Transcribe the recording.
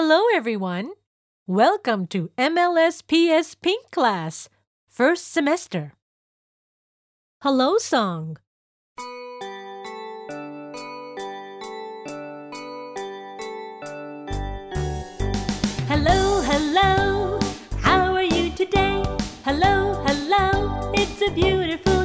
Hello, everyone. Welcome to MLSPS Pink class, first semester. Hello Song. Hello, hello, how are you today? Hello, hello, it's a beautiful